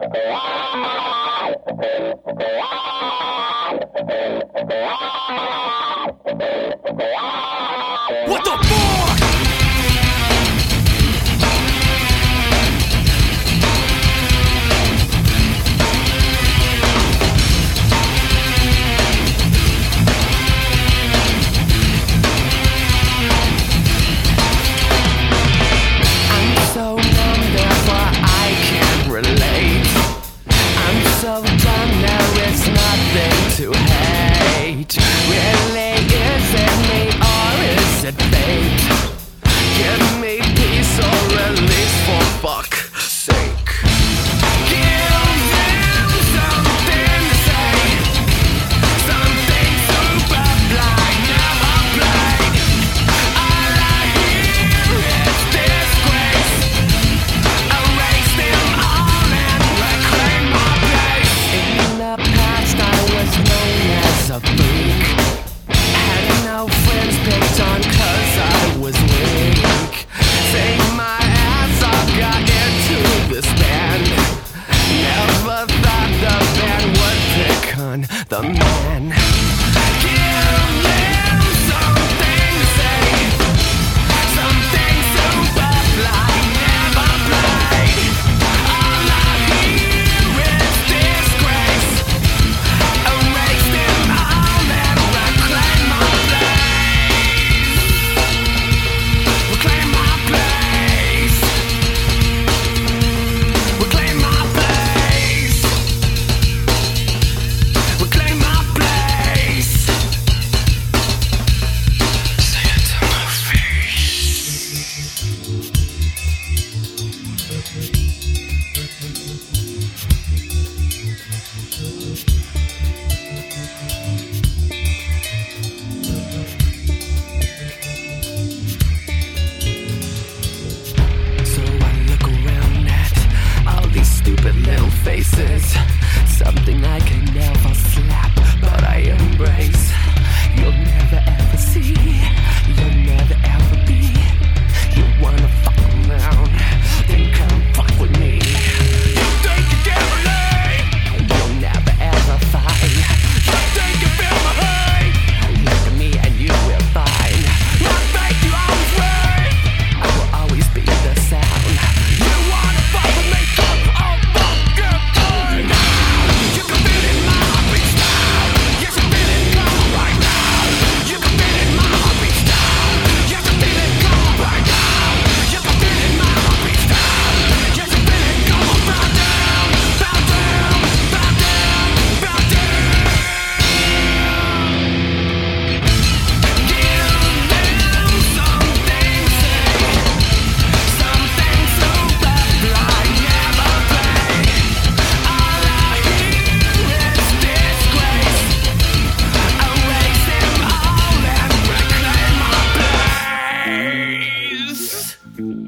What the?